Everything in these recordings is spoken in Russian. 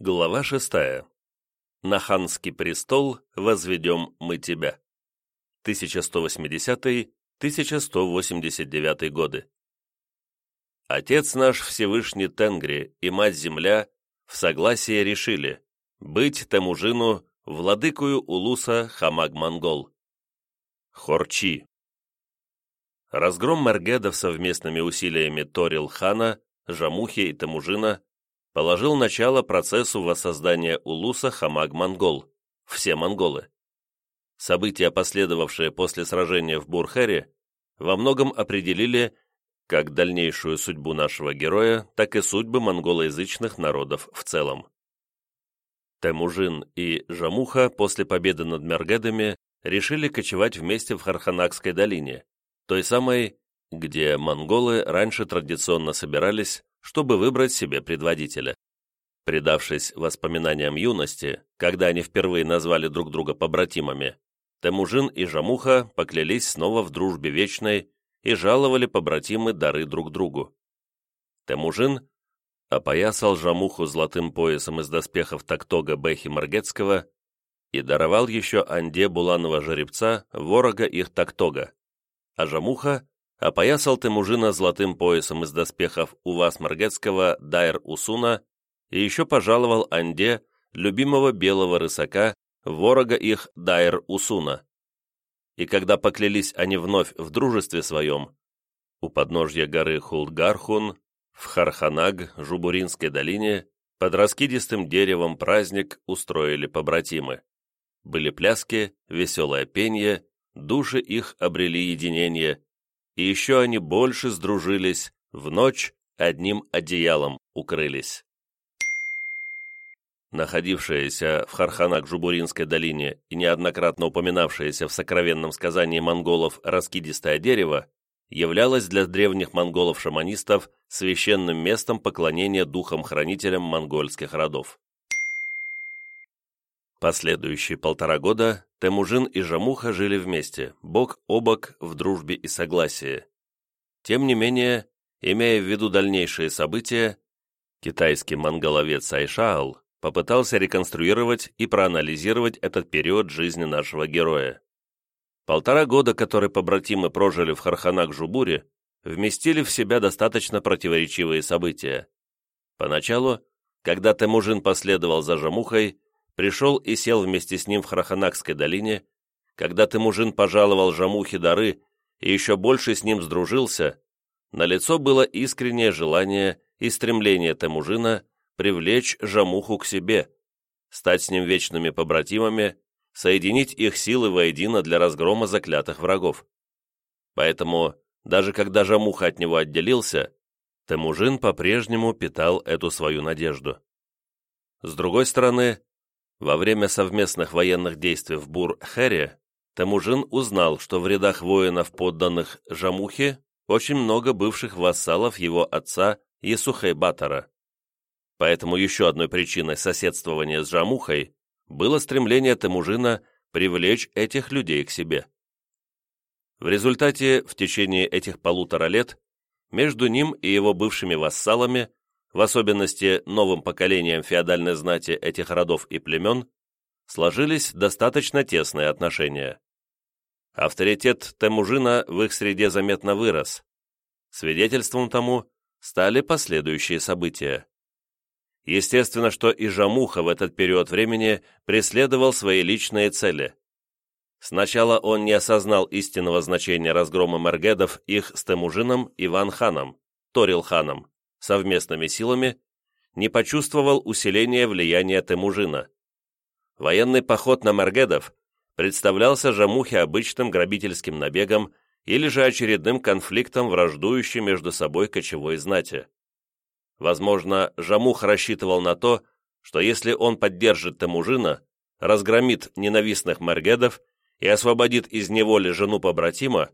Глава шестая. На ханский престол возведем мы тебя. 1180-1189 годы. Отец наш Всевышний Тенгри и Мать-Земля в согласии решили быть Темужину владыкую Улуса Хамаг-Монгол. Хорчи. Разгром Маргедов совместными усилиями Торил-хана, Жамухи и Темужина положил начало процессу воссоздания Улуса Хамаг-Монгол, все монголы. События, последовавшие после сражения в Бурхере, во многом определили как дальнейшую судьбу нашего героя, так и судьбы монголоязычных народов в целом. Темужин и Жамуха после победы над Мергедами решили кочевать вместе в Харханакской долине, той самой, где монголы раньше традиционно собирались чтобы выбрать себе предводителя. Предавшись воспоминаниям юности, когда они впервые назвали друг друга побратимами, Темужин и Жамуха поклялись снова в дружбе вечной и жаловали побратимы дары друг другу. Темужин опоясал Жамуху золотым поясом из доспехов Тактога Бэхи Маргетского и даровал еще Анде Буланова жеребца, ворога их Тактога, а Жамуха опоясал Темужина золотым поясом из доспехов Увас Маргетского Дайр Усуна и еще пожаловал Анде любимого белого рысака, ворога их Дайр Усуна. И когда поклялись они вновь в дружестве своем, у подножья горы Хулдгархун, в Харханаг, Жубуринской долине, под раскидистым деревом праздник устроили побратимы. Были пляски, веселое пение, души их обрели единение, и еще они больше сдружились, в ночь одним одеялом укрылись. Находившаяся в Харханак-Жубуринской долине и неоднократно упоминавшаяся в сокровенном сказании монголов раскидистое дерево, являлось для древних монголов-шаманистов священным местом поклонения духам-хранителям монгольских родов. Последующие полтора года Темужин и Жамуха жили вместе, бок о бок, в дружбе и согласии. Тем не менее, имея в виду дальнейшие события, китайский монголовец Айшаал попытался реконструировать и проанализировать этот период жизни нашего героя. Полтора года, которые побратимы прожили в Харханак-Жубуре, вместили в себя достаточно противоречивые события. Поначалу, когда Темужин последовал за Жамухой, пришел и сел вместе с ним в Храханакской долине, когда Темужин пожаловал Жамухе дары и еще больше с ним сдружился, на лицо было искреннее желание и стремление Темужина привлечь Жамуху к себе, стать с ним вечными побратимами, соединить их силы воедино для разгрома заклятых врагов. Поэтому, даже когда Жамуха от него отделился, Темужин по-прежнему питал эту свою надежду. С другой стороны, во время совместных военных действий в Бур-Хере Темужин узнал, что в рядах воинов, подданных Жамухе, очень много бывших вассалов его отца Есухай-Батора. Поэтому еще одной причиной соседствования с Жамухой было стремление Темужина привлечь этих людей к себе. В результате, в течение этих полутора лет, между ним и его бывшими вассалами в особенности новым поколением феодальной знати этих родов и племен, сложились достаточно тесные отношения. Авторитет Темужина в их среде заметно вырос. Свидетельством тому стали последующие события. Естественно, что и Жамуха в этот период времени преследовал свои личные цели. Сначала он не осознал истинного значения разгрома Маргедов их с Темужином и Ван Ханом, Торил Ханом совместными силами, не почувствовал усиления влияния Темужина. Военный поход на Маргедов представлялся Жамухе обычным грабительским набегом или же очередным конфликтом враждующей между собой кочевой знати. Возможно, Жамух рассчитывал на то, что если он поддержит Темужина, разгромит ненавистных Маргедов и освободит из неволи жену побратима,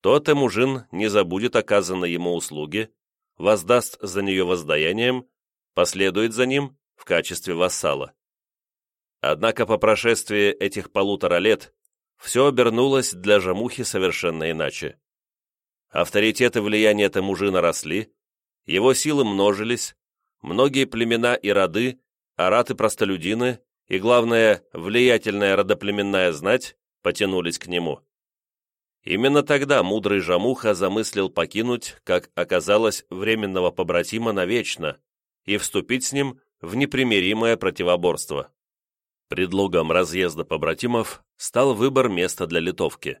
то Темужин не забудет оказанной ему услуги воздаст за нее воздаянием, последует за ним в качестве вассала. Однако по прошествии этих полутора лет все обернулось для Жамухи совершенно иначе. Авторитет и влияние Темужина росли, его силы множились, многие племена и роды араты-простолюдины и, главное, влиятельная родоплеменная знать потянулись к нему. Именно тогда мудрый Жамуха замыслил покинуть, как оказалось, временного побратима навечно и вступить с ним в непримиримое противоборство. Предлогом разъезда побратимов стал выбор места для литовки.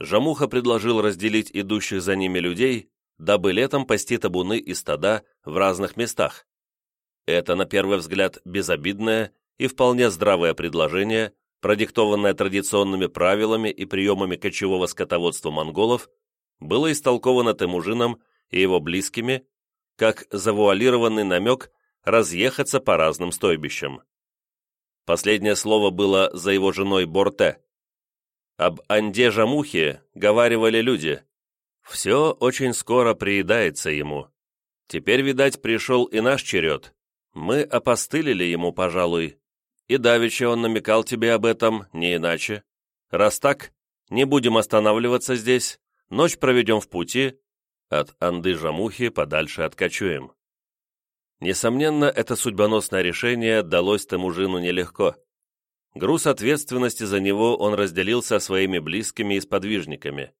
Жамуха предложил разделить идущих за ними людей, дабы летом пасти табуны и стада в разных местах. Это, на первый взгляд, безобидное и вполне здравое предложение, продиктованное традиционными правилами и приемами кочевого скотоводства монголов, было истолковано Темужином и его близкими как завуалированный намек разъехаться по разным стойбищам. Последнее слово было за его женой Борте. Об Анде Жамухе говаривали люди. Все очень скоро приедается ему. Теперь, видать, пришел и наш черед. Мы опостылили ему, пожалуй. И давеча он намекал тебе об этом, не иначе. Раз так, не будем останавливаться здесь, ночь проведем в пути, от Анды Жамухи подальше откачуем. Несомненно, это судьбоносное решение далось Темужину нелегко. Груз ответственности за него он разделил со своими близкими и сподвижниками.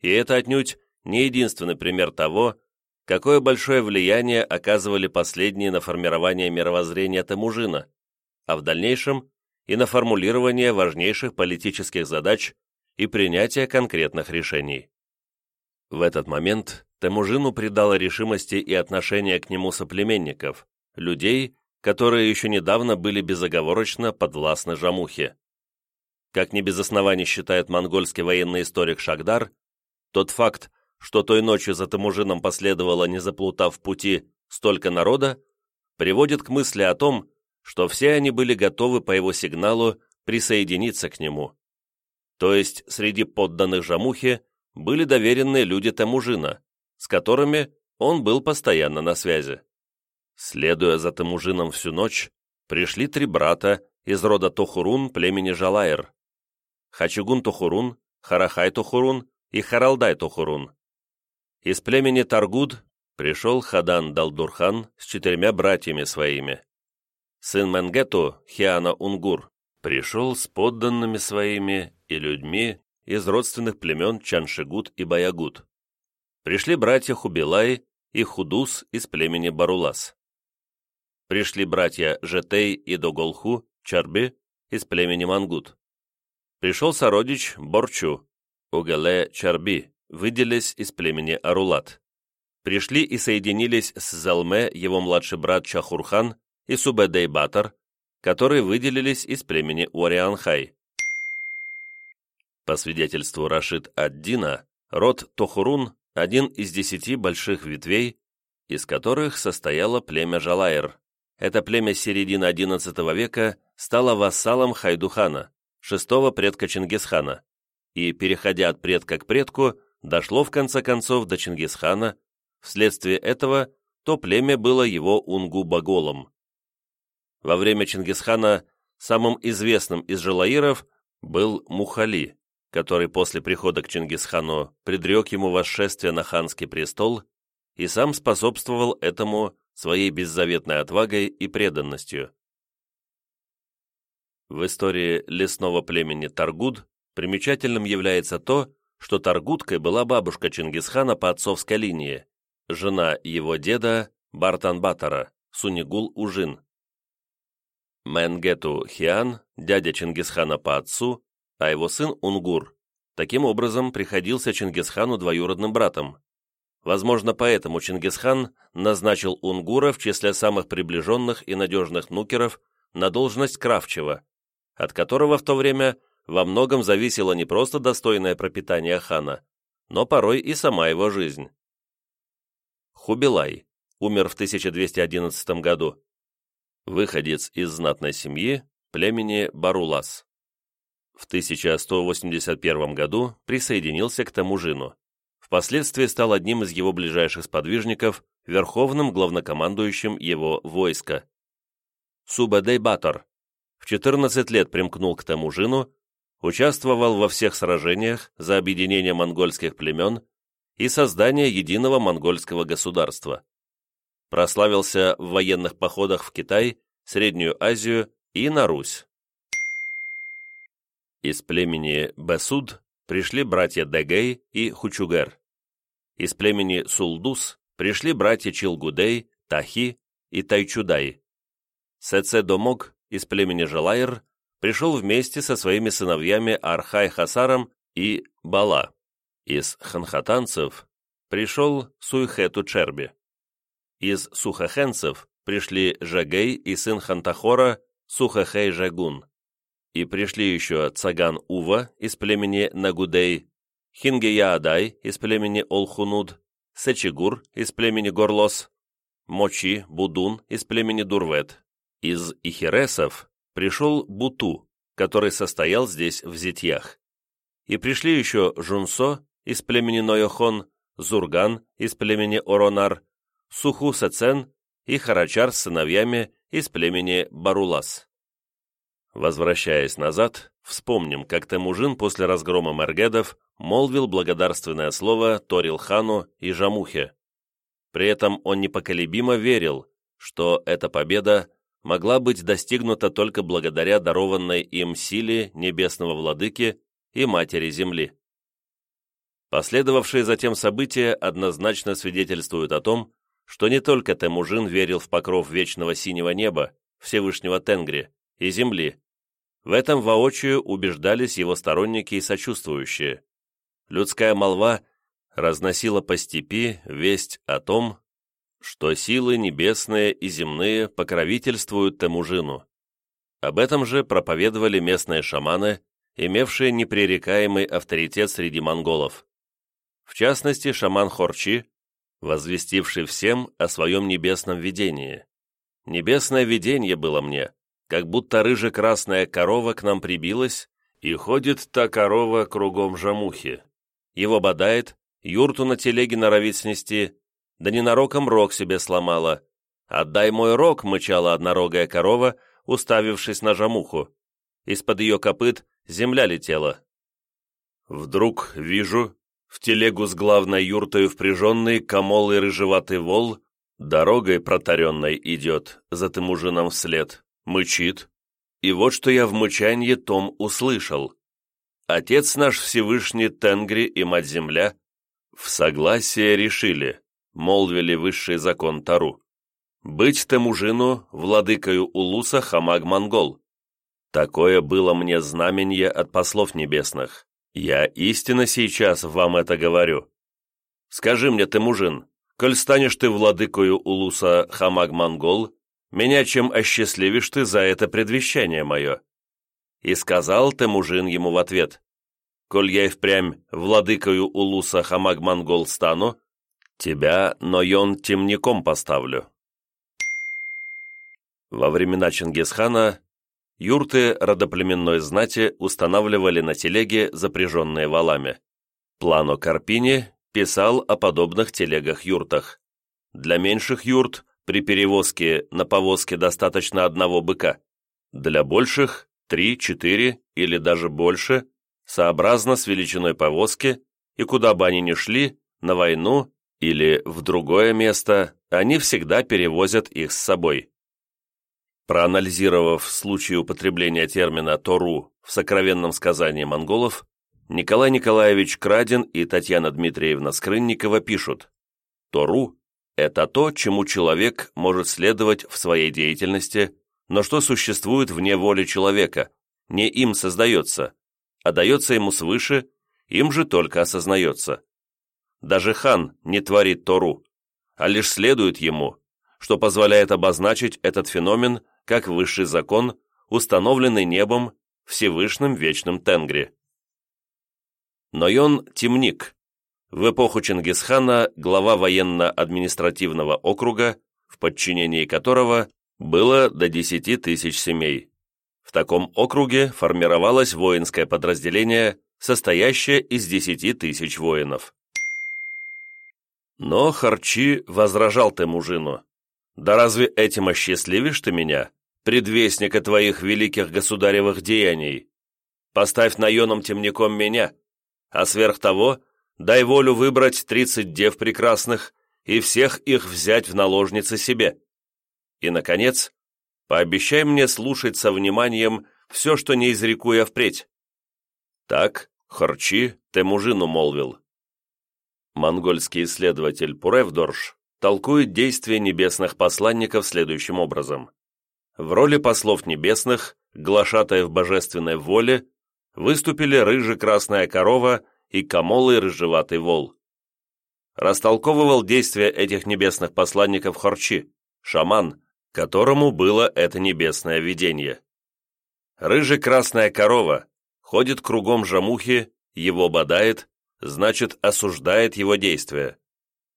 И это отнюдь не единственный пример того, какое большое влияние оказывали последние на формирование мировоззрения Темужина, а в дальнейшем и на формулирование важнейших политических задач и принятие конкретных решений. В этот момент Темужину придало решимости и отношение к нему соплеменников, людей, которые еще недавно были безоговорочно подвластны Жамухе. Как не без оснований считает монгольский военный историк Шагдар, тот факт, что той ночью за Темужином последовало, не заплутав пути, столько народа, приводит к мысли о том, что все они были готовы по его сигналу присоединиться к нему. То есть среди подданных Жамухе были доверенные люди Темужина, с которыми он был постоянно на связи. Следуя за Темужином всю ночь, пришли три брата из рода Тохурун племени Жалаер. Хачугун Тохурун, Харахай Тохурун и Харалдай Тохурун. Из племени Таргуд пришел Хадан Далдурхан с четырьмя братьями своими. Сын Менгету, Хиана Унгур, пришел с подданными своими и людьми из родственных племен Чаншигут и Баягут пришли братья Хубилай и Худус из племени Барулас. Пришли братья Жетей и Доголху, Чарби, из племени Мангут. Пришел сородич Борчу, Угале Чарби, выделились из племени Арулат. Пришли и соединились с Залме его младший брат Чахурхан и Батар, которые выделились из племени Уарианхай. По свидетельству Рашид ад-Дина, род Тохурун один из десяти больших ветвей, из которых состояло племя Жалаер. Это племя середины XI века стало вассалом Хайдухана, шестого предка Чингисхана, и, переходя от предка к предку, дошло в конце концов до Чингисхана, вследствие этого то племя было его унгу-баголом. Во время Чингисхана самым известным из жалаиров был Мухали, который после прихода к Чингисхану предрек ему восшествие на ханский престол и сам способствовал этому своей беззаветной отвагой и преданностью. В истории лесного племени Таргуд примечательным является то, что Таргудкой была бабушка Чингисхана по отцовской линии, жена его деда Бартан-Батора, Сунигул-Ужин. Менгету Хиан, дядя Чингисхана по отцу, а его сын Унгур, таким образом приходился Чингисхану двоюродным братом. Возможно, поэтому Чингисхан назначил Унгура в числе самых приближенных и надежных нукеров на должность Кравчева, от которого в то время во многом зависело не просто достойное пропитание хана, но порой и сама его жизнь. Хубилай умер в 1211 году. Выходец из знатной семьи племени Барулас в 1181 году присоединился к Тамужину. Впоследствии стал одним из его ближайших сподвижников, верховным главнокомандующим его войска. Субадей Батор в 14 лет примкнул к Тамужину, участвовал во всех сражениях за объединение монгольских племен и создание единого монгольского государства. Прославился в военных походах в Китай Среднюю Азию и на Русь. Из племени Бесуд пришли братья Дегей и Хучугер. Из племени Сулдус пришли братья Чилгудей, Тахи и Тайчудай. Сецедомог из племени Желайр пришел вместе со своими сыновьями Архай Хасаром и Бала. Из ханхатанцев пришел Суйхету Черби. Из сухохенцев пришли Жагей и сын Хантахора Сухахей Жагун и пришли еще Цаган Ува из племени Нагудей, Хингеяадай из племени Олхунуд, Сечигур из племени Горлос, Мочи Будун из племени Дурвет. Из Ихересов пришел Буту, который состоял здесь в зитьях. И пришли еще Жунсо из племени Нойохон, Зурган из племени Оронар, Суху Сецен и Харачар с сыновьями из племени Барулас. Возвращаясь назад, вспомним, как Темужин после разгрома Маргедов молвил благодарственное слово Торилхану и Жамухе. При этом он непоколебимо верил, что эта победа могла быть достигнута только благодаря дарованной им силе небесного владыки и матери земли. Последовавшие затем события однозначно свидетельствуют о том, что не только Темужин верил в покров вечного синего неба, Всевышнего Тенгри, и земли. В этом воочию убеждались его сторонники и сочувствующие. Людская молва разносила по степи весть о том, что силы небесные и земные покровительствуют Темужину. Об этом же проповедовали местные шаманы, имевшие непререкаемый авторитет среди монголов. В частности, шаман Хорчи, возвестивший всем о своем небесном видении. Небесное видение было мне, как будто рыже-красная корова к нам прибилась, и ходит та корова кругом жамухи. Его бодает, юрту на телеге норовит снести, да ненароком рог себе сломала. «Отдай мой рог!» — мычала однорогая корова, уставившись на жамуху. Из-под ее копыт земля летела. Вдруг вижу, в телегу с главной юртою впряженный комолый рыжеватый вол дорогой протаренной идет за тымужином вслед мычит, и вот что я в мычанье том услышал. Отец наш Всевышний Тенгри и Мать-Земля в согласие решили, молвили высший закон Тару, быть Темужину владыкою Улуса Хамаг-Монгол. Такое было мне знаменье от послов небесных. Я истинно сейчас вам это говорю. Скажи мне, Темужин, коль станешь ты владыкою Улуса Хамаг-Монгол, меня чем осчастливишь ты за это предвещание мое?» И сказал Темужин ему в ответ, «Коль я и впрямь владыкою улуса Хамаг-Монгол стану, тебя Нойон темником поставлю». Во времена Чингисхана юрты родоплеменной знати устанавливали на телеге, запряженные валами. Плано Карпини писал о подобных телегах-юртах. Для меньших юрт при перевозке на повозке достаточно одного быка. Для больших – три, четыре или даже больше, сообразно с величиной повозки, и куда бы они ни шли, на войну или в другое место, они всегда перевозят их с собой. Проанализировав случай употребления термина «тору» в сокровенном сказании монголов, Николай Николаевич Крадин и Татьяна Дмитриевна Скрынникова пишут «Тору это то, чему человек может следовать в своей деятельности, но что существует вне воли человека, не им создается, а дается ему свыше, им же только осознается. Даже хан не творит Тору, а лишь следует ему, что позволяет обозначить этот феномен как высший закон, установленный небом Всевышним Вечным Тенгри. Но он темник, в эпоху Чингисхана глава военно-административного округа, в подчинении которого было до 10 тысяч семей. В таком округе формировалось воинское подразделение, состоящее из 10 тысяч воинов. Но Харчи возражал Темужину. «Да разве этим осчастливишь ты меня, предвестника твоих великих государевых деяний? Поставь наеном темником меня, а сверх того дай волю выбрать тридцать дев прекрасных и всех их взять в наложницы себе. И, наконец, Пообещай мне слушать со вниманием все, что не изреку я впредь». Так Хорчи Темужину молвил. Монгольский исследователь Пуревдорш толкует действия небесных посланников следующим образом. В роли послов небесных, глашатаев божественной воле, выступили рыже-красная корова и камолый рыжеватый вол. Растолковывал действия этих небесных посланников Хорчи, шаман, которому было это небесное видение. Рыже-красная корова ходит кругом жамухи, его бодает, значит, осуждает его действия.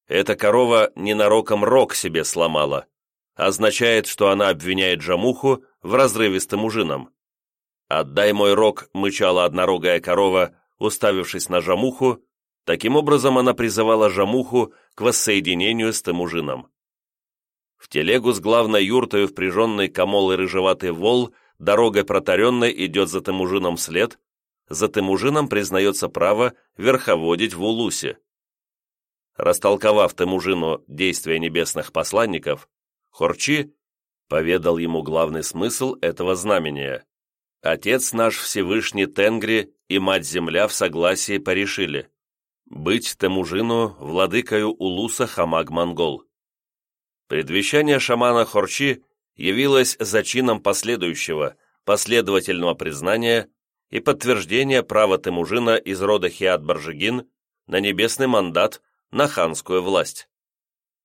Эта корова ненароком рог себе сломала, означает, что она обвиняет жамуху в разрыве с тамужином. «Отдай мой рог», — мычала однорогая корова, уставившись на жамуху, таким образом она призывала жамуху к воссоединению с тамужином. В телегу с главной юртою впряженный комол и рыжеватый вол дорогой протаренной идет за тамужином след, за Темужином признается право верховодить в Улусе. Растолковав Темужину действия небесных посланников, Хорчи поведал ему главный смысл этого знамения. Отец наш Всевышний Тенгри и Мать-Земля в согласии порешили быть Темужину владыкою Улуса Хамаг-Монгол. Предвещание шамана Хорчи явилось зачином последующего, последовательного признания и подтверждение права Темужина из рода Хиат-Баржигин на небесный мандат на ханскую власть.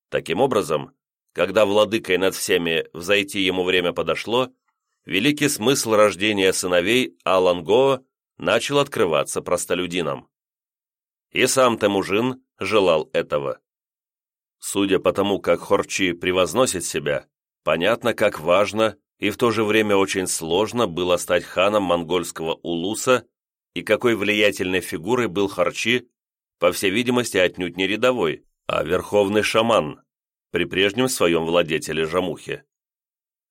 Таким образом, когда владыкой над всеми взойти ему время подошло, великий смысл рождения сыновей Алангоо начал открываться простолюдинам. И сам Темужин желал этого. Судя по тому, как Хорчи превозносит себя, понятно, как важно и в то же время очень сложно было стать ханом монгольского Улуса и какой влиятельной фигурой был Харчи, по всей видимости, отнюдь не рядовой, а верховный шаман, при прежнем своем владетеле Жамухе.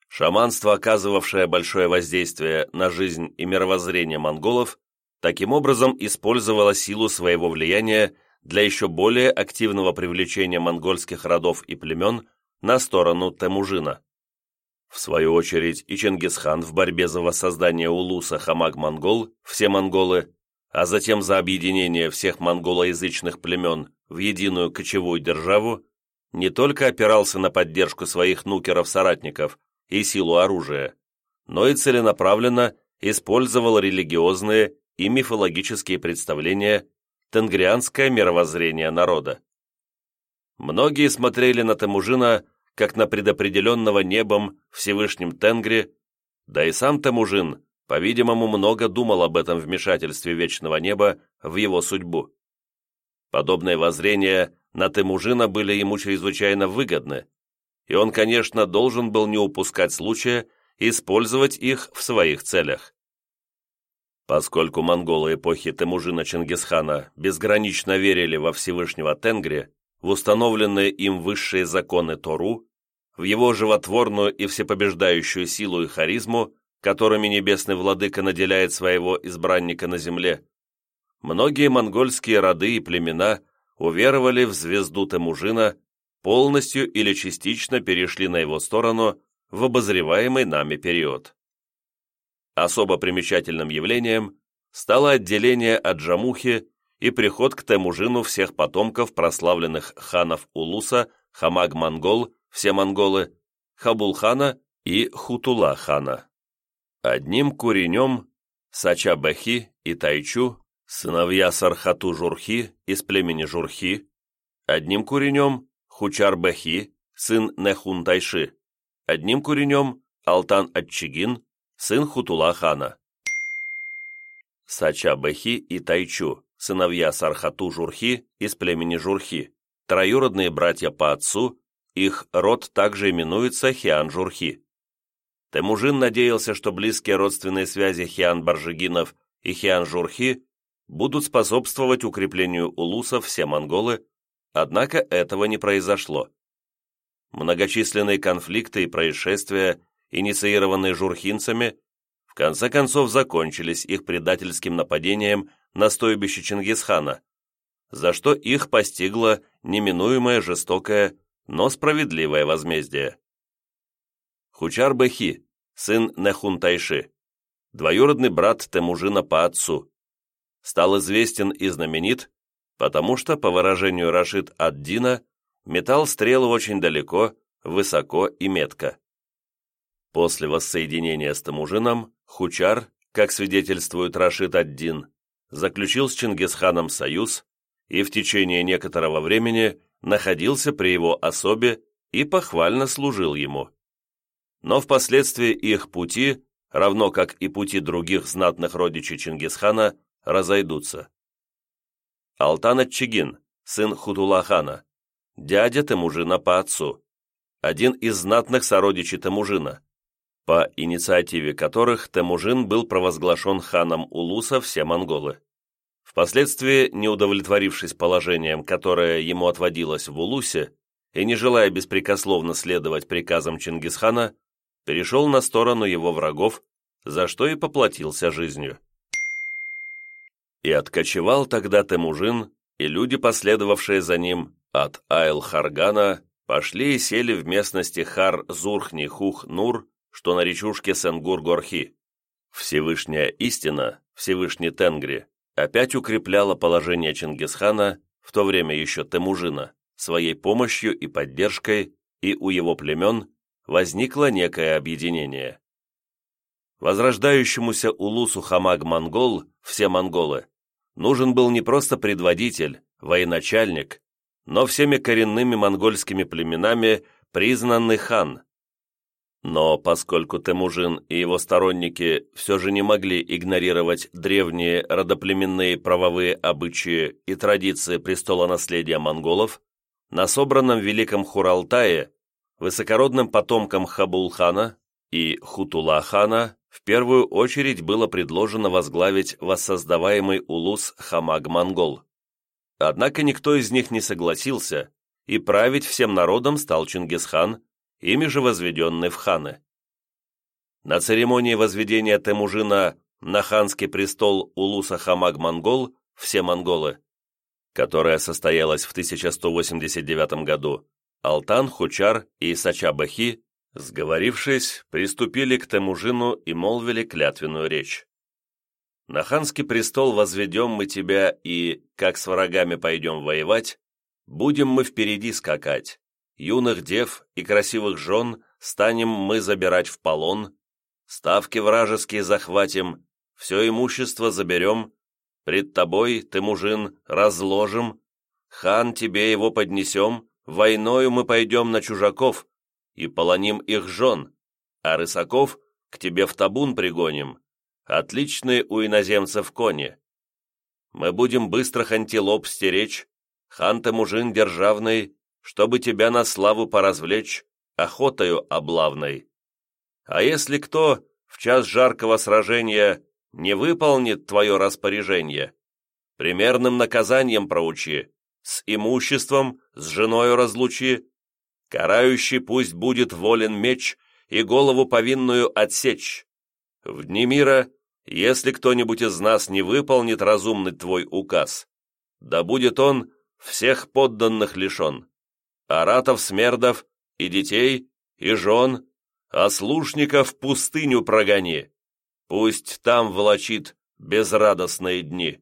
Шаманство, оказывавшее большое воздействие на жизнь и мировоззрение монголов, таким образом использовало силу своего влияния для еще более активного привлечения монгольских родов и племен на сторону Темужина. В свою очередь и Чингисхан в борьбе за воссоздание Улуса Хамаг-Монгол, все монголы, а затем за объединение всех монголоязычных племен в единую кочевую державу, не только опирался на поддержку своих нукеров-соратников и силу оружия, но и целенаправленно использовал религиозные и мифологические представления тенгрианское мировоззрение народа. Многие смотрели на Тамужина как на предопределенного небом Всевышним Тенгри, да и сам Темужин, по-видимому, много думал об этом вмешательстве Вечного Неба в его судьбу. Подобные воззрения на Темужина были ему чрезвычайно выгодны, и он, конечно, должен был не упускать случая использовать их в своих целях. Поскольку монголы эпохи Темужина Чингисхана безгранично верили во Всевышнего Тенгри, в установленные им высшие законы Тору, в его животворную и всепобеждающую силу и харизму, которыми небесный владыка наделяет своего избранника на земле, многие монгольские роды и племена уверовали в звезду Темужина, полностью или частично перешли на его сторону в обозреваемый нами период. Особо примечательным явлением стало отделение от Джамухи и приход к Темужину всех потомков прославленных ханов Улуса, Хамаг-Монгол все монголы, Хабулхана и Хутула-хана. Одним куренем Сача-Бахи и Тайчу, сыновья Сархату-Журхи из племени Журхи, одним куренем Хучар-Бахи, сын Нехун-Тайши, одним куренем Алтан-Аччигин, сын Хутула-хана. Сача-Бахи и Тайчу, сыновья Сархату-Журхи из племени Журхи, троюродные братья по отцу их род также именуется Хиан-Журхи. Темужин надеялся, что близкие родственные связи Хиан-Баржигинов и Хиан-Журхи будут способствовать укреплению улусов все монголы, однако этого не произошло. Многочисленные конфликты и происшествия, инициированные журхинцами, в конце концов закончились их предательским нападением на стойбище Чингисхана, за что их постигла неминуемая жестокая но справедливое возмездие. Хучар-Бехи, сын Нехунтайши, двоюродный брат Темужина по отцу. Стал известен и знаменит, потому что, по выражению Рашид ад-Дина, метал стрелы очень далеко, высоко и метко. После воссоединения с Тамужином Хучар, как свидетельствует Рашид ад-Дин, заключил с Чингисханом союз и в течение некоторого времени находился при его особе и похвально служил ему. Но впоследствии их пути, равно как и пути других знатных родичей Чингисхана, разойдутся. Алтан Ачигин, сын Хутулахана, дядя Темужина по отцу, один из знатных сородичей Темужина, по инициативе которых Темужин был провозглашен ханом Улуса все монголы. Впоследствии, не удовлетворившись положением, которое ему отводилось в Улусе, и не желая беспрекословно следовать приказам Чингисхана, перешел на сторону его врагов, за что и поплатился жизнью. И откочевал тогда Темужин, и люди, последовавшие за ним, от Айл-Харгана, пошли и сели в местности Хар-Зурхни-Хух-Нур, что на речушке Сенгур-Горхи. Всевышняя истина, Всевышний Тенгри, опять укрепляла положение Чингисхана, в то время еще Темужина, своей помощью и поддержкой, и у его племен возникло некое объединение. Возрождающемуся улусу Хамаг-Монгол, все монголы, нужен был не просто предводитель, военачальник, но всеми коренными монгольскими племенами признанный хан. Но поскольку Темужин и его сторонники все же не могли игнорировать древние родоплеменные правовые обычаи и традиции престола наследия монголов, на собранном Великом Хуралтае высокородным потомкам Хабулхана и Хутулахана в первую очередь было предложено возглавить воссоздаваемый улус Хамаг-Монгол. Однако никто из них не согласился, и править всем народом стал Чингисхан, ими же возведенный в ханы. На церемонии возведения Темужина на ханский престол улуса Хамаг-Монгол все монголы которая состоялась в 1189 году, Алтан, Хучар и Сача-Бахи, сговорившись, приступили к Темужину и молвили клятвенную речь. «На ханский престол возведем мы тебя, и, как с врагами пойдем воевать, будем мы впереди скакать, юных дев и красивых жен станем мы забирать в полон, ставки вражеские захватим, все имущество заберем, Пред тобой, ты, мужин, разложим, хан тебе его поднесем, войною мы пойдем на чужаков и полоним их жен, а рысаков к тебе в табун пригоним, отличные у иноземцев кони. Мы будем быстро антилоп стеречь, хан ты, мужин державный, чтобы тебя на славу поразвлечь, охотою облавной. А если кто в час жаркого сражения не выполнит твое распоряжение, примерным наказанием проучи, с имуществом, с женою разлучи, карающий пусть будет волен меч и голову повинную отсечь. В дни мира, если кто-нибудь из нас не выполнит разумный твой указ, да будет он всех подданных лишен, аратов, смердов и детей, и жен, а слушников пустыню прогони. Пусть там влачит безрадостные дни».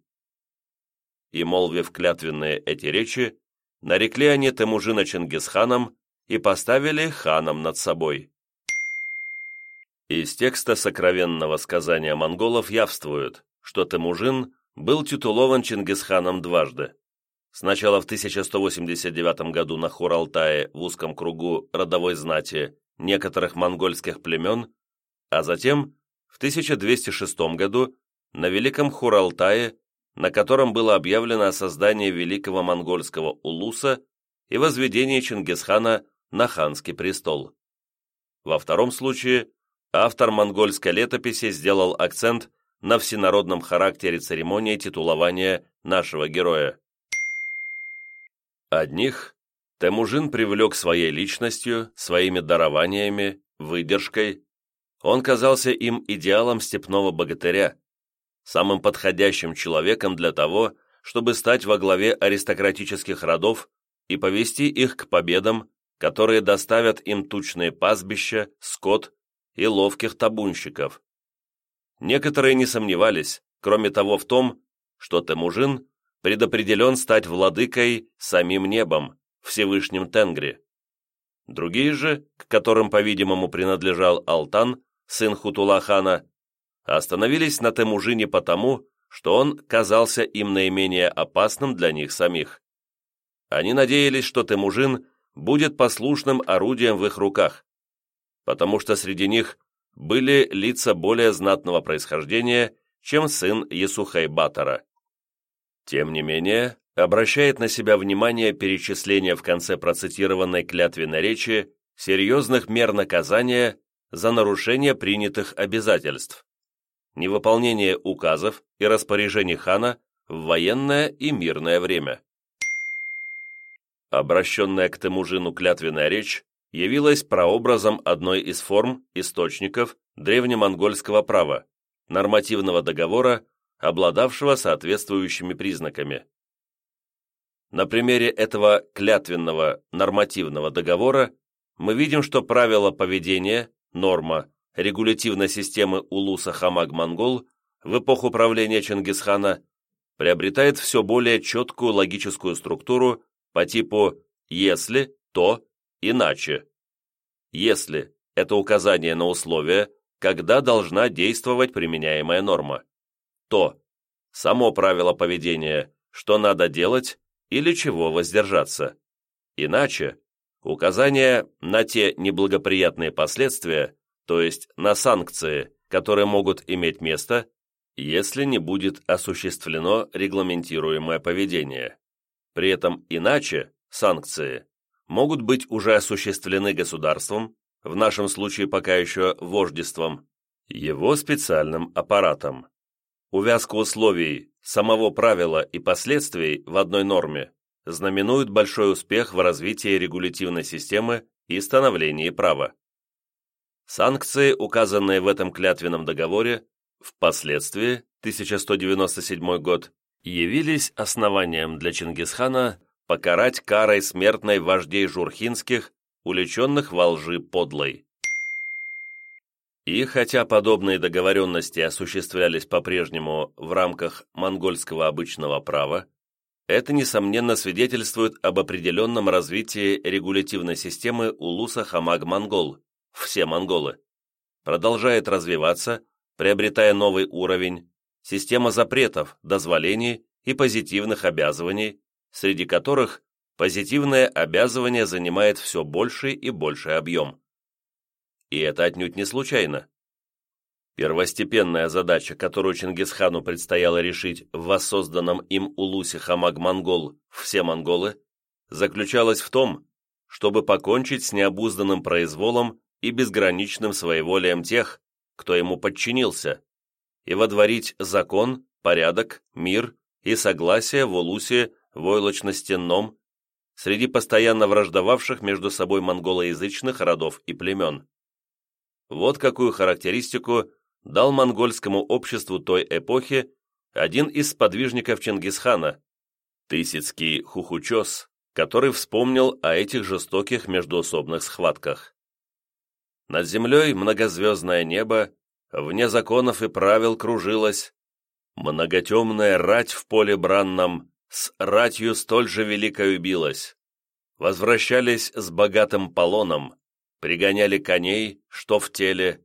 И, молвив клятвенные эти речи, нарекли они Темужина Чингисханом и поставили ханом над собой. Из текста сокровенного сказания монголов явствует, что Темужин был титулован Чингисханом дважды. Сначала в 1189 году на Хуралтае в узком кругу родовой знати некоторых монгольских племен, а затем в 1206 году на Великом Хуралтае, на котором было объявлено о создании Великого Монгольского Улуса и возведении Чингисхана на ханский престол. Во втором случае автор монгольской летописи сделал акцент на всенародном характере церемонии титулования нашего героя. Одних Темужин привлек своей личностью, своими дарованиями, выдержкой, он казался им идеалом степного богатыря, самым подходящим человеком для того, чтобы стать во главе аристократических родов и повести их к победам, которые доставят им тучные пастбища, скот и ловких табунщиков. Некоторые не сомневались, кроме того, в том, что Темужин предопределен стать владыкой самим небом, Всевышним Тенгри. Другие же, к которым, по-видимому, принадлежал Алтан, сын Хутулахана, остановились на Темужине потому, что он казался им наименее опасным для них самих. Они надеялись, что Темужин будет послушным орудием в их руках, потому что среди них были лица более знатного происхождения, чем сын Есухайбатора. Тем не менее, обращает на себя внимание перечисление в конце процитированной клятвенной речи серьезных мер наказания за нарушение принятых обязательств, невыполнение указов и распоряжений хана в военное и мирное время. Обращенная к Темужину клятвенная речь явилась прообразом одной из форм, источников древнемонгольского права, нормативного договора, обладавшего соответствующими признаками. На примере этого клятвенного нормативного договора мы видим, что правила поведения, норма, регулятивной системы Улуса Хамаг-Монгол в эпоху правления Чингисхана приобретает все более четкую логическую структуру по типу «если», «то», «иначе». «Если» — это указание на условия, когда должна действовать применяемая норма. «То» — само правило поведения, что надо делать или чего воздержаться. Иначе — указание на те неблагоприятные последствия, то есть на санкции, которые могут иметь место, если не будет осуществлено регламентируемое поведение. При этом иначе санкции могут быть уже осуществлены государством, в нашем случае пока еще вождеством, его специальным аппаратом. Увязка условий, самого правила и последствий в одной норме знаменует большой успех в развитии регулятивной системы и становлении права. Санкции, указанные в этом клятвенном договоре, впоследствии, 1197 год, явились основанием для Чингисхана покарать карой смертной вождей журхинских, уличенных во лжи подлой. И хотя подобные договоренности осуществлялись по-прежнему в рамках монгольского обычного права, это, несомненно, свидетельствует об определенном развитии регулятивной системы Улуса Хамаг-Монгол, все монголы, продолжает развиваться, приобретая новый уровень, система запретов, дозволений и позитивных обязываний, среди которых позитивное обязывание занимает все больший и больший объем. И это отнюдь не случайно. Первостепенная задача, которую Чингисхану предстояло решить в воссозданном им Улусе Хамаг-Монгол «Все монголы», заключалась в том, чтобы покончить с необузданным произволом и безграничным своеволием тех, кто ему подчинился, и водворить закон, порядок, мир и согласие в Улусе войлочно-стенном среди постоянно враждовавших между собой монголоязычных родов и племен. Вот какую характеристику дал монгольскому обществу той эпохи один из сподвижников Чингисхана, Тысяцкий Хухучос, который вспомнил о этих жестоких междуусобных схватках. Над землей многозвездное небо вне законов и правил кружилась, многотемная рать в поле бранном с ратью столь же великою билась. Возвращались с богатым полоном, пригоняли коней, что в теле.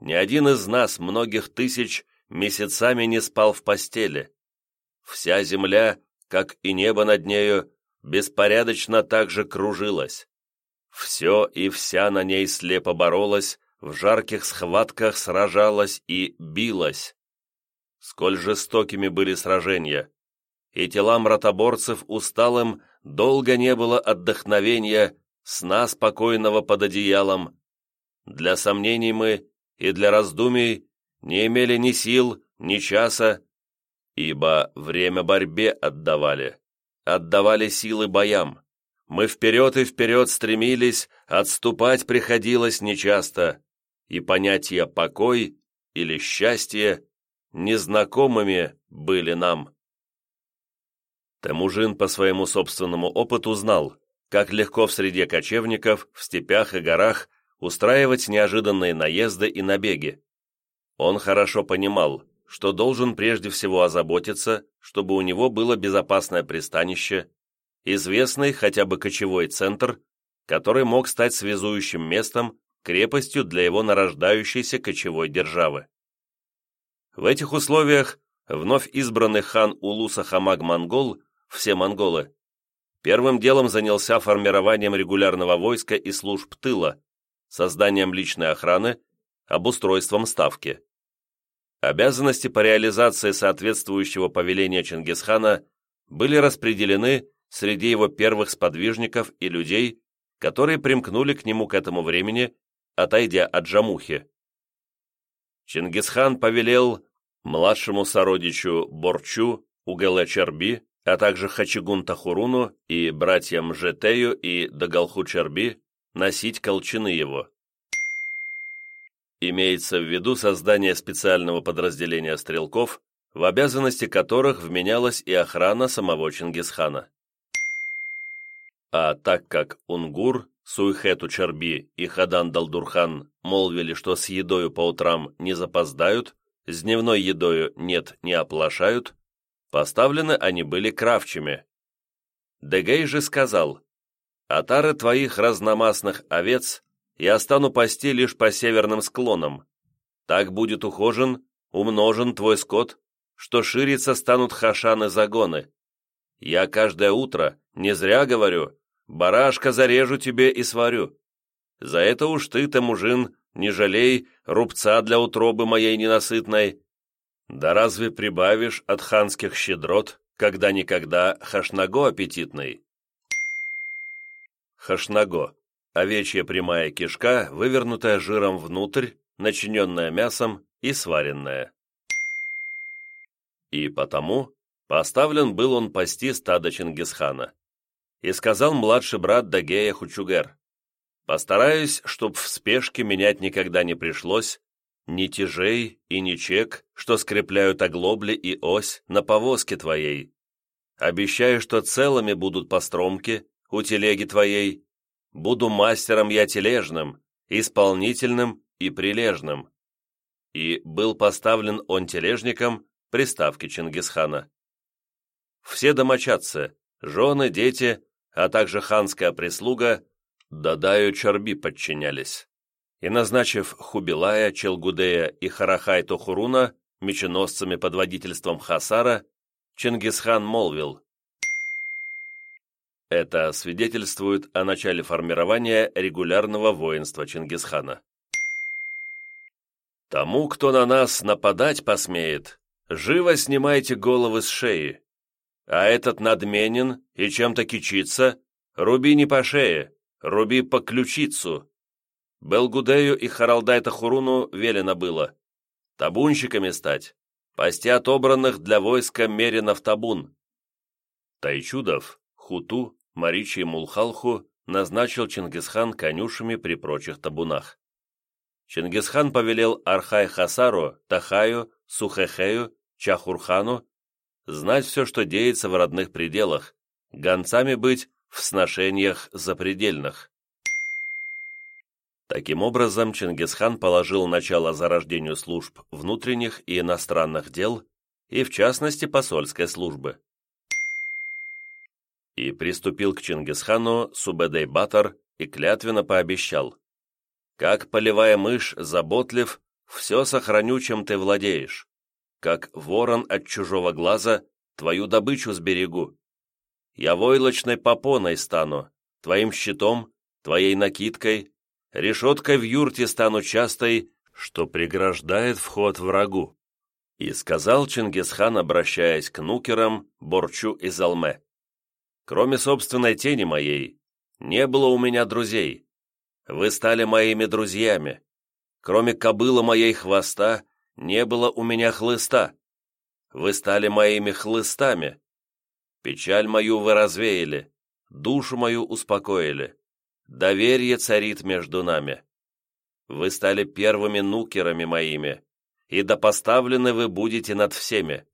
Ни один из нас, многих тысяч, месяцами не спал в постели. Вся земля, как и небо над нею, беспорядочно так же кружилась. Все и вся на ней слепо боролась, в жарких схватках сражалась и билась. Сколь жестокими были сражения, и телам ротоборцев усталым долго не было отдохновения, сна спокойного под одеялом. Для сомнений мы и для раздумий не имели ни сил, ни часа, ибо время борьбе отдавали, отдавали силы боям. Мы вперед и вперед стремились, отступать приходилось нечасто и понятия «покой» или «счастье» незнакомыми были нам. Темужин по своему собственному опыту знал, как легко в среде кочевников, в степях и горах устраивать неожиданные наезды и набеги. Он хорошо понимал, что должен прежде всего озаботиться, чтобы у него было безопасное пристанище, известный хотя бы кочевой центр, который мог стать связующим местом, крепостью для его нарождающейся кочевой державы. В этих условиях вновь избранный хан Улуса Хамаг-Монгол, все монголы, первым делом занялся формированием регулярного войска и служб тыла, созданием личной охраны, обустройством ставки. Обязанности по реализации соответствующего повеления Чингисхана были распределены среди его первых сподвижников и людей, которые примкнули к нему к этому времени, отойдя от Джамухи. Чингисхан повелел младшему сородичу Борчу, Угэлэ-Черби, а также Хачигун Тахуруну и братьям Жетею и Дагалху-Черби носить колчаны его. Имеется в виду создание специального подразделения стрелков, в обязанности которых вменялась и охрана самого Чингисхана. А так как Унгур, Суйхету Чарби и Хадан Далдурхан молвили, что с едою по утрам не запоздают, с дневной едою нет не оплошают, поставлены они были кравчими. Дегей же сказал, «Отары твоих разномастных овец я стану пасти лишь по северным склонам. Так будет ухожен, умножен твой скот, что шириться станут хашаны-загоны. Я каждое утро, не зря говорю, барашка зарежу тебе и сварю. За это уж ты, Темужин, не жалей рубца для утробы моей ненасытной. Да разве прибавишь от ханских щедрот, когда-никогда хашнаго аппетитный? Хашнаго – овечья прямая кишка, вывернутая жиром внутрь, начиненная мясом и сваренная. И потому поставлен был он пасти стадо Чингисхана и сказал младший брат Дагея Хучугер, «Постараюсь, чтоб в спешке менять никогда не пришлось ни тяжей и ни чек, что скрепляют оглобли и ось на повозке твоей. Обещаю, что целыми будут постромки у телеги твоей. Буду мастером я тележным, исполнительным и прилежным». И был поставлен он тележником приставки Чингисхана. Все домочадцы, жены, дети а также ханская прислуга, Дадаю Чарби подчинялись. И назначив Хубилая, Челгудея и Харахай Тохуруна меченосцами под водительством Хасара, Чингисхан молвил. Это свидетельствует о начале формирования регулярного воинства Чингисхана. Тому, кто на нас нападать посмеет, живо снимайте головы с шеи, а этот надменен и чем-то кичится, руби не по шее, руби по ключицу. Белгудею и Харалдайта Хуруну велено было табунщиками стать, пасти отобранных для войска мерено в табун. Тайчудов, Хуту, Маричи и Мулхалху назначил Чингисхан конюшами при прочих табунах. Чингисхан повелел Архай-Хасару, Тахаю, Сухехею, Чахурхану знать все, что деется в родных пределах, гонцами быть в сношениях запредельных. Таким образом, Чингисхан положил начало зарождению служб внутренних и иностранных дел, и в частности посольской службы. И приступил к Чингисхану Субэдэй-Батор и клятвенно пообещал, «Как полевая мышь заботлив, все сохраню, чем ты владеешь как ворон от чужого глаза, твою добычу сберегу. Я войлочной попоной стану, твоим щитом, твоей накидкой, решеткой в юрте стану частой, что преграждает вход врагу». И сказал Чингисхан, обращаясь к нукерам, Борчу и Залме. «Кроме собственной тени моей, не было у меня друзей. Вы стали моими друзьями. Кроме кобыла моей хвоста, не было у меня хлыста. Вы стали моими хлыстами. Печаль мою вы развеяли, душу мою успокоили. Доверие царит между нами. Вы стали первыми нукерами моими, и допоставлены вы будете над всеми.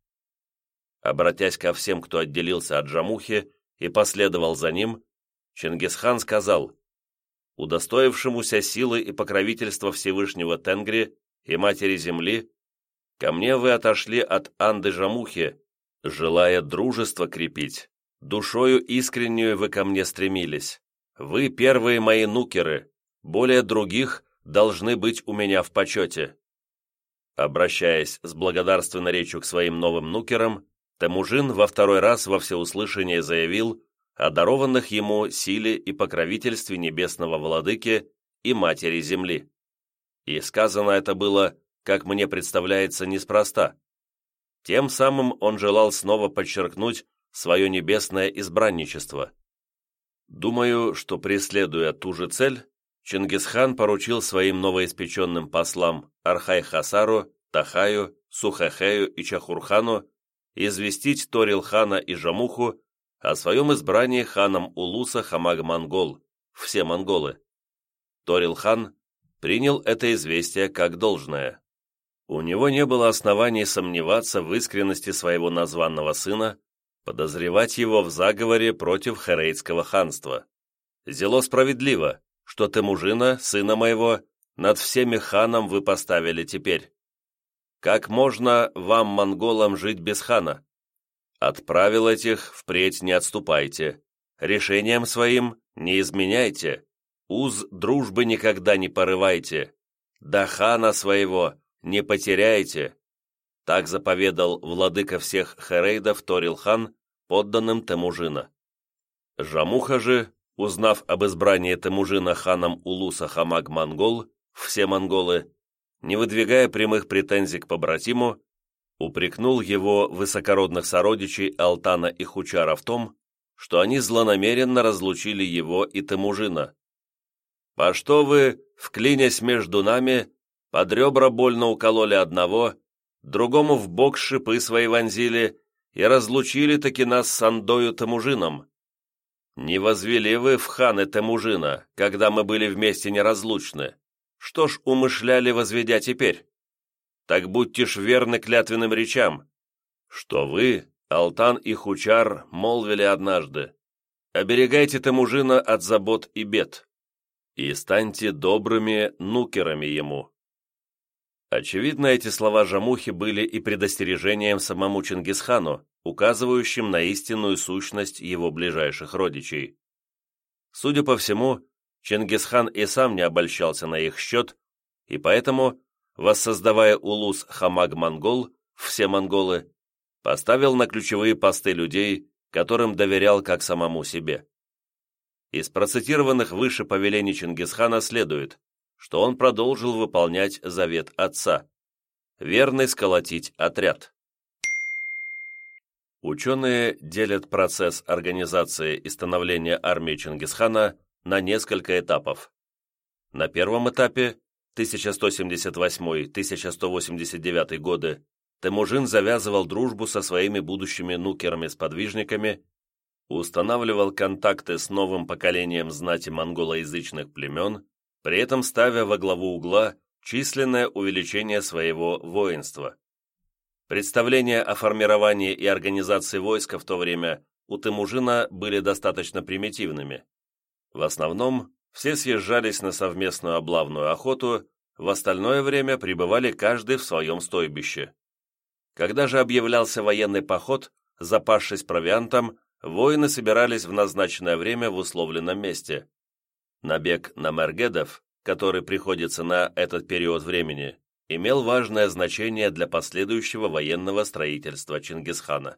Обратясь ко всем, кто отделился от Джамухи и последовал за ним, Чингисхан сказал, удостоившемуся силы и покровительства Всевышнего Тенгри и Матери Земли, ко мне вы отошли от Анды Жамухи, желая дружество крепить, душою искреннюю вы ко мне стремились. Вы первые мои нукеры, более других должны быть у меня в почете. Обращаясь с благодарственной речью к своим новым нукерам, Темужин во второй раз во всеуслышание заявил о дарованных ему силе и покровительстве небесного владыки и матери земли. И сказано это было, как мне представляется, неспроста. Тем самым он желал снова подчеркнуть свое небесное избранничество. Думаю, что преследуя ту же цель, Чингисхан поручил своим новоиспеченным послам Архай-Хасару, Тахаю, Сухахею и Чахурхану известить Торил-хана и Жамуху о своем избрании ханом Улуса Хамаг-Монгол, все монголы. Торил-хан принял это известие как должное. У него не было оснований сомневаться в искренности своего названного сына, подозревать его в заговоре против Херейдского ханства. Зело справедливо, что ты мужина, сына моего, над всеми ханом вы поставили теперь. Как можно вам, монголам, жить без хана? От правил этих впредь не отступайте, решением своим не изменяйте, уз дружбы никогда не порывайте, да хана своего не потеряйте. Так заповедал владыка всех херейдов Торил-хан, подданным Темужина. Жамуха же, Узнав об избрании Темужина ханом Улуса Хамаг-Монгол, все монголы, не выдвигая прямых претензий к побратиму, упрекнул его высокородных сородичей Алтана и Хучара в том, что они злонамеренно разлучили его и Темужина. «По что вы, вклинясь между нами, под ребра больно укололи одного, другому в бок шипы свои вонзили и разлучили таки нас с Андою Темужином?» «Не возвели вы в ханы Темужина, когда мы были вместе неразлучны. Что ж умышляли, возведя теперь? Так будьте ж верны клятвенным речам, что вы, Алтан и Хучар, молвили однажды. Оберегайте Темужина от забот и бед, и станьте добрыми нукерами ему». Очевидно, эти слова Жамухи были и предостережением самому Чингисхану, указывающим на истинную сущность его ближайших родичей. Судя по всему, Чингисхан и сам не обольщался на их счет, и поэтому, воссоздавая улус Хамаг-Монгол, все монголы, поставил на ключевые посты людей, которым доверял как самому себе. Из процитированных выше повелений Чингисхана следует, что он продолжил выполнять завет отца – верный сколотить отряд. Ученые делят процесс организации и становления армии Чингисхана на несколько этапов. На первом этапе 1178-1189 годы Темужин завязывал дружбу со своими будущими нукерами-сподвижниками, устанавливал контакты с новым поколением знати монголоязычных племен, при этом ставя во главу угла численное увеличение своего воинства. Представления о формировании и организации войска в то время у Темужина были достаточно примитивными. В основном все съезжались на совместную облавную охоту, в остальное время пребывали каждый в своем стойбище. Когда же объявлялся военный поход, запасшись провиантом, воины собирались в назначенное время в условленном месте. Набег на Мергедов, который приходится на этот период времени, имел важное значение для последующего военного строительства Чингисхана.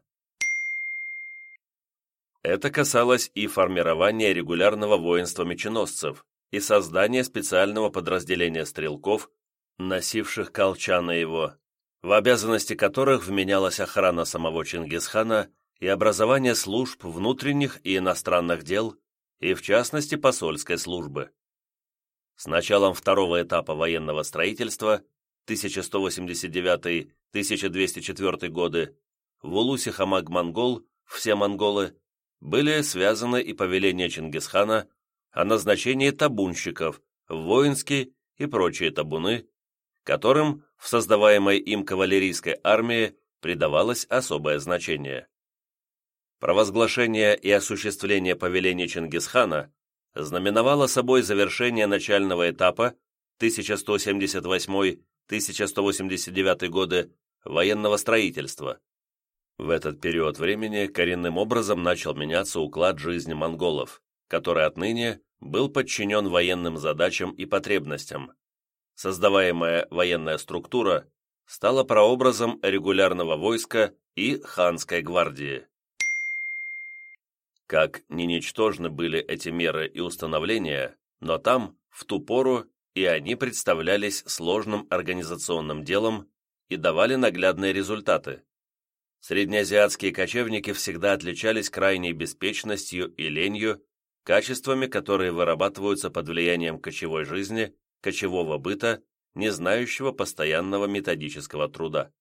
Это касалось и формирования регулярного воинства меченосцев и создания специального подразделения стрелков, носивших колча на его, в обязанности которых вменялась охрана самого Чингисхана и образование служб внутренних и иностранных дел, и в частности посольской службы. С началом второго этапа военного строительства 1189-1204 годы, в Улусе Хамаг-Монгол, все монголы, были связаны и повеления Чингисхана о назначении табунщиков в воинские и прочие табуны, которым в создаваемой им кавалерийской армии придавалось особое значение. Провозглашение и осуществление повеления Чингисхана знаменовало собой завершение начального этапа 1178-1189 годы военного строительства. В этот период времени коренным образом начал меняться уклад жизни монголов, который отныне был подчинен военным задачам и потребностям. Создаваемая военная структура стала прообразом регулярного войска и ханской гвардии. Как не ничтожны были эти меры и установления, но там, в ту пору, и они представлялись сложным организационным делом и давали наглядные результаты. Среднеазиатские кочевники всегда отличались крайней беспечностью и ленью, качествами, которые вырабатываются под влиянием кочевой жизни, кочевого быта, не знающего постоянного методического труда.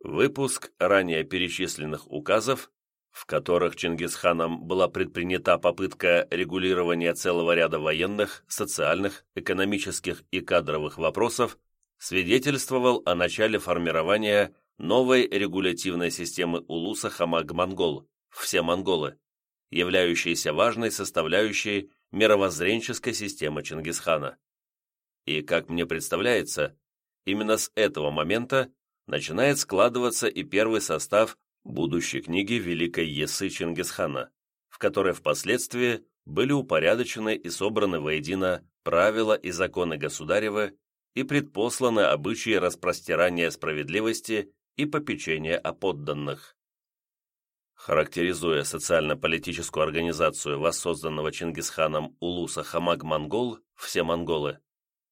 Выпуск ранее перечисленных указов в которых Чингисханом была предпринята попытка регулирования целого ряда военных, социальных, экономических и кадровых вопросов, свидетельствовал о начале формирования новой регулятивной системы Улуса Хамаг-Монгол, все монголы, являющейся важной составляющей мировоззренческой системы Чингисхана. И, как мне представляется, именно с этого момента начинает складываться и первый состав будущей книги Великой Есы Чингисхана, в которой впоследствии были упорядочены и собраны воедино правила и законы государева и предпосланы обычаи распростирания справедливости и попечения о подданных. Характеризуя социально-политическую организацию воссозданного Чингисханом Улуса Хамаг-Монгол, все монголы,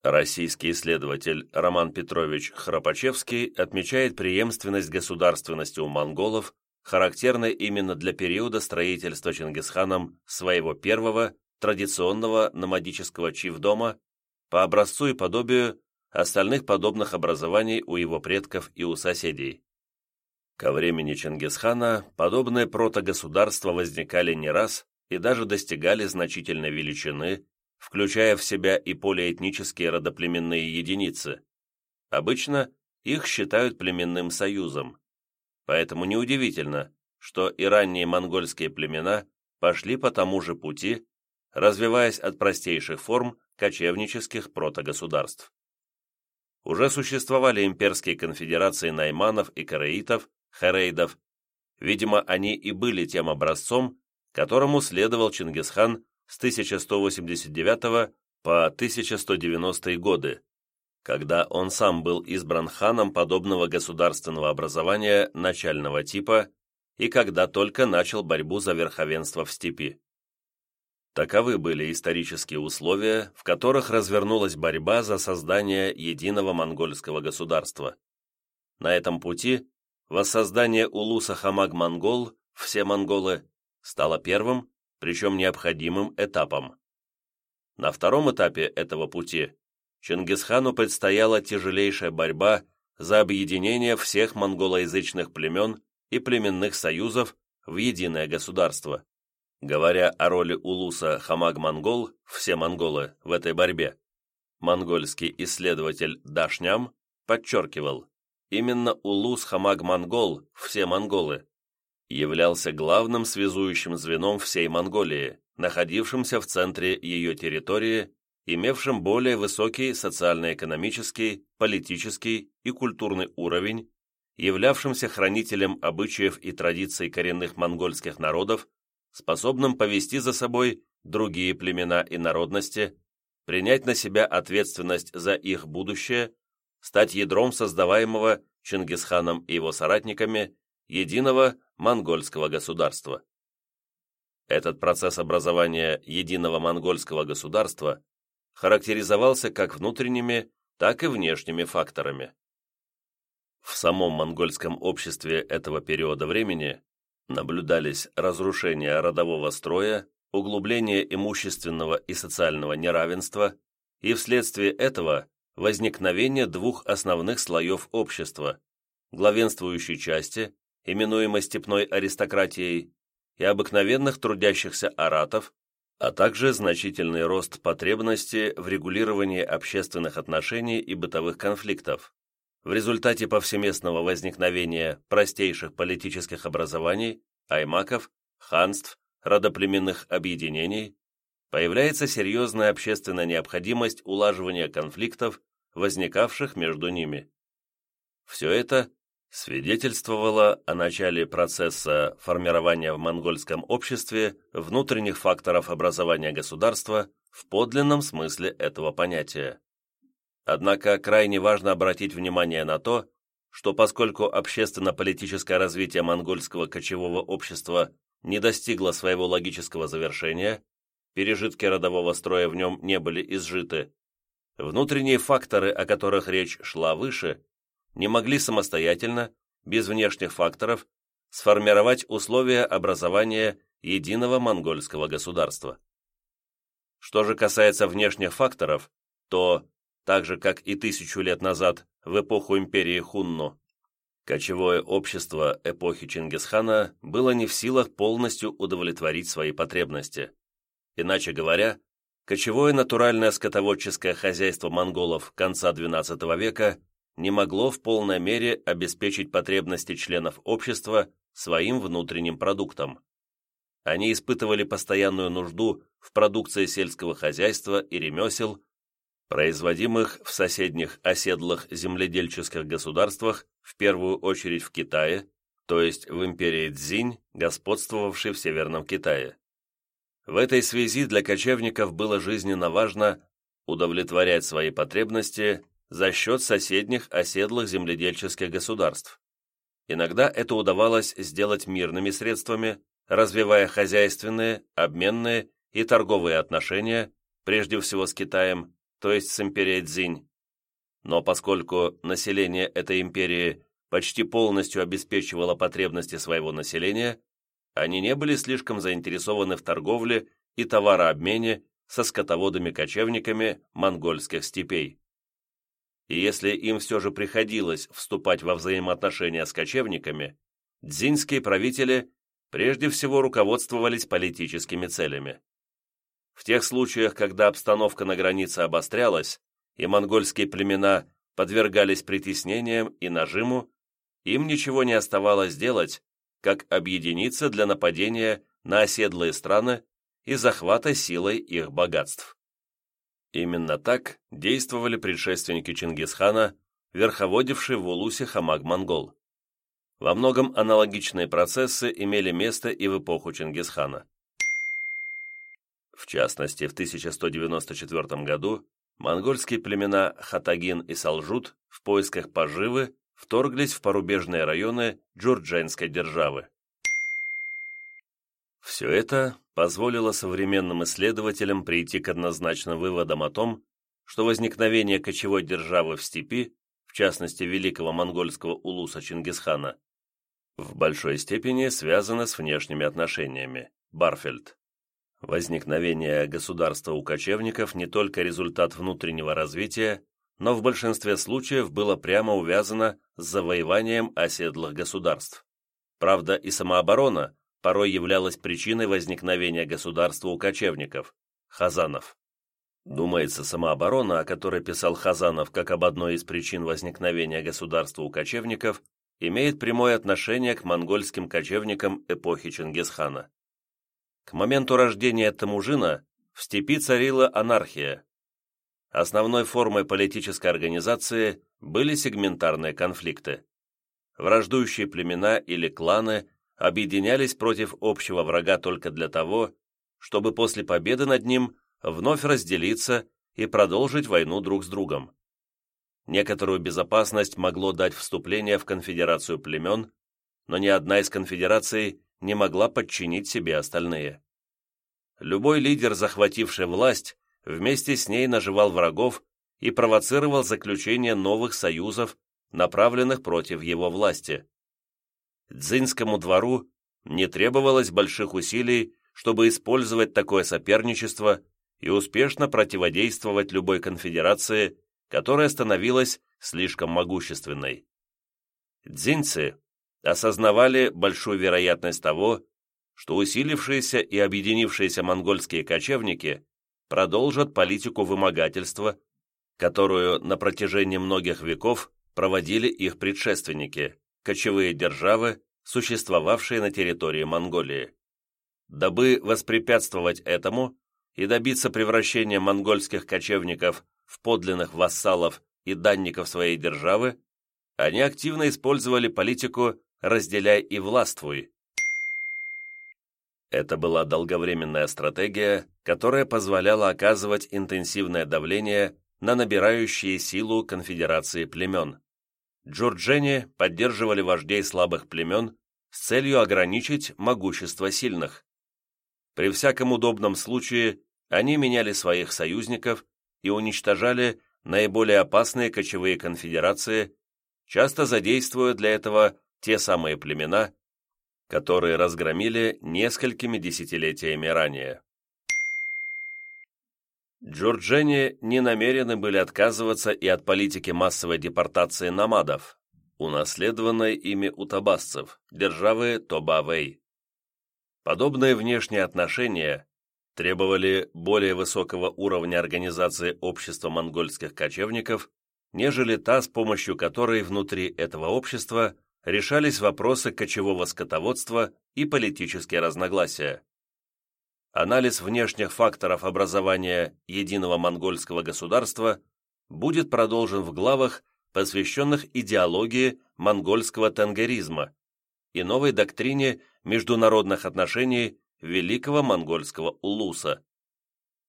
Российский исследователь Роман Петрович Храпачевский отмечает преемственность государственности у монголов, характерной именно для периода строительства Чингисханом своего первого традиционного номадического чиф-дома по образцу и подобию остальных подобных образований у его предков и у соседей. Ко времени Чингисхана подобные протогосударства возникали не раз и даже достигали значительной величины включая в себя и полиэтнические родоплеменные единицы. Обычно их считают племенным союзом. Поэтому неудивительно, что и ранние монгольские племена пошли по тому же пути, развиваясь от простейших форм кочевнических протогосударств. Уже существовали имперские конфедерации найманов и караитов, херейдов. Видимо, они и были тем образцом, которому следовал Чингисхан с 1189 по 1190 годы, когда он сам был избран ханом подобного государственного образования начального типа и когда только начал борьбу за верховенство в степи. Таковы были исторические условия, в которых развернулась борьба за создание единого монгольского государства. На этом пути воссоздание Улуса Хамаг-Монгол, все монголы, стало первым причем необходимым этапом. На втором этапе этого пути Чингисхану предстояла тяжелейшая борьба за объединение всех монголоязычных племен и племенных союзов в единое государство. Говоря о роли улуса Хамаг-Монгол, все монголы, в этой борьбе, монгольский исследователь Дашням подчеркивал, именно улус Хамаг-Монгол, все монголы, являлся главным связующим звеном всей Монголии, находившимся в центре ее территории, имевшим более высокий социально-экономический, политический и культурный уровень, являвшимся хранителем обычаев и традиций коренных монгольских народов, способным повести за собой другие племена и народности, принять на себя ответственность за их будущее, стать ядром создаваемого Чингисханом и его соратниками единого монгольского государства. Этот процесс образования единого монгольского государства характеризовался как внутренними, так и внешними факторами. В самом монгольском обществе этого периода времени наблюдались разрушение родового строя, углубление имущественного и социального неравенства и вследствие этого возникновение двух основных слоев общества – главенствующей части именуемой степной аристократией, и обыкновенных трудящихся аратов, а также значительный рост потребности в регулировании общественных отношений и бытовых конфликтов. В результате повсеместного возникновения простейших политических образований, аймаков, ханств, родоплеменных объединений, появляется серьезная общественная необходимость улаживания конфликтов, возникавших между ними. Все это свидетельствовало о начале процесса формирования в монгольском обществе внутренних факторов образования государства в подлинном смысле этого понятия. Однако крайне важно обратить внимание на то, что поскольку общественно-политическое развитие монгольского кочевого общества не достигло своего логического завершения, пережитки родового строя в нем не были изжиты, внутренние факторы, о которых речь шла выше, не могли самостоятельно, без внешних факторов, сформировать условия образования единого монгольского государства. Что же касается внешних факторов, то, так же как и тысячу лет назад, в эпоху империи Хунну, кочевое общество эпохи Чингисхана было не в силах полностью удовлетворить свои потребности. Иначе говоря, кочевое натуральное скотоводческое хозяйство монголов конца XII века не могло в полной мере обеспечить потребности членов общества своим внутренним продуктом. Они испытывали постоянную нужду в продукции сельского хозяйства и ремесел, производимых в соседних оседлых земледельческих государствах, в первую очередь в Китае, то есть в империи Цзинь, господствовавшей в Северном Китае. В этой связи для кочевников было жизненно важно удовлетворять свои потребности за счет соседних оседлых земледельческих государств. Иногда это удавалось сделать мирными средствами, развивая хозяйственные, обменные и торговые отношения, прежде всего с Китаем, то есть с империей Цзинь. Но поскольку население этой империи почти полностью обеспечивало потребности своего населения, они не были слишком заинтересованы в торговле и товарообмене со скотоводами-кочевниками монгольских степей и если им все же приходилось вступать во взаимоотношения с кочевниками, дзиньские правители прежде всего руководствовались политическими целями. В тех случаях, когда обстановка на границе обострялась, и монгольские племена подвергались притеснениям и нажиму, им ничего не оставалось делать, как объединиться для нападения на оседлые страны и захвата силой их богатств. Именно так действовали предшественники Чингисхана, верховодивший в Улусе Хамаг-Монгол. Во многом аналогичные процессы имели место и в эпоху Чингисхана. В частности, в 1194 году монгольские племена Хатагин и Салжут в поисках поживы вторглись в порубежные районы Джурдженской державы. Все это позволило современным исследователям прийти к однозначным выводам о том, что возникновение кочевой державы в степи, в частности Великого монгольского улуса Чингисхана, в большой степени связано с внешними отношениями. Барфельд. Возникновение государства у кочевников не только результат внутреннего развития, но в большинстве случаев было прямо увязано с завоеванием оседлых государств. Правда, и самооборона порой являлась причиной возникновения государства у кочевников – хазанов. Думается, самооборона, о которой писал Хазанов как об одной из причин возникновения государства у кочевников, имеет прямое отношение к монгольским кочевникам эпохи Чингисхана. К моменту рождения Тамужина в степи царила анархия. Основной формой политической организации были сегментарные конфликты. Враждующие племена или кланы объединялись против общего врага только для того, чтобы после победы над ним вновь разделиться и продолжить войну друг с другом. Некоторую безопасность могло дать вступление в конфедерацию племен, но ни одна из конфедераций не могла подчинить себе остальные. Любой лидер, захвативший власть, вместе с ней наживал врагов и провоцировал заключение новых союзов, направленных против его власти. Дзинскому двору не требовалось больших усилий, чтобы использовать такое соперничество и успешно противодействовать любой конфедерации, которая становилась слишком могущественной. Дзинцы осознавали большую вероятность того, что усилившиеся и объединившиеся монгольские кочевники продолжат политику вымогательства, которую на протяжении многих веков проводили их предшественники кочевые державы, существовавшие на территории Монголии. Дабы воспрепятствовать этому, и добиться превращения монгольских кочевников в подлинных вассалов и данников своей державы, они активно использовали политику «разделяй и властвуй». Это была долговременная стратегия, которая позволяла оказывать интенсивное давление на набирающие силу конфедерации племен. Джурджени поддерживали вождей слабых племен с целью ограничить могущество сильных. При всяком удобном случае они меняли своих союзников и уничтожали наиболее опасные кочевые конфедерации, часто задействуя для этого те самые племена, которые разгромили несколькими десятилетиями ранее. Джорджени не намерены были отказываться и от политики массовой депортации намадов, унаследованной ими у табасцев, державы Тобавей. Подобные внешние отношения требовали более высокого уровня организации общества монгольских кочевников, нежели та, с помощью которой внутри этого общества решались вопросы кочевого скотоводства и политические разногласия. Анализ внешних факторов образования единого монгольского государства будет продолжен в главах, посвященных идеологии монгольского тенгеризма и новой доктрине международных отношений великого монгольского улуса.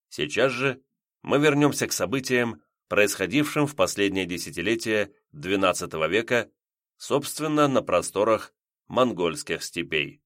Сейчас же мы вернемся к событиям, происходившим в последнее десятилетие XII века, собственно, на просторах монгольских степей.